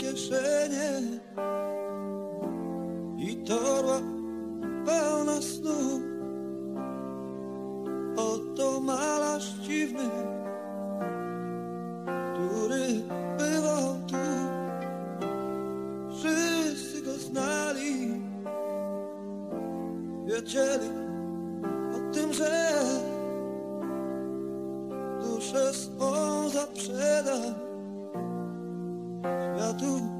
kieszenie i torba pełna snu. Oto malarz dziwny, który bywał tu. Wszyscy go znali, wiedzieli I do.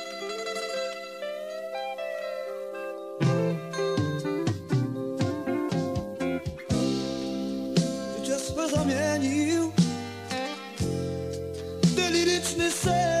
zamienił. Ty liryczny sen.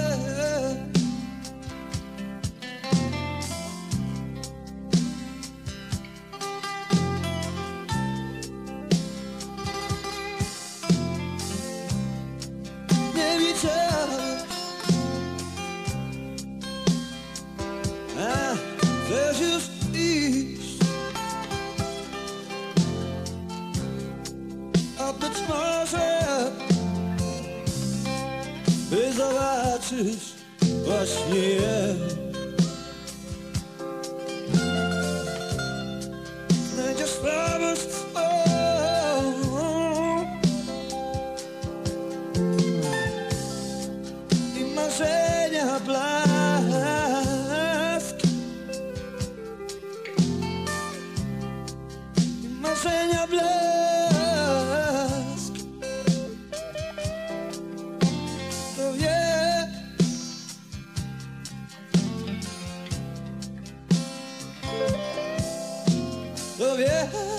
just east Up the By zobaczysz właśnie je. yeah.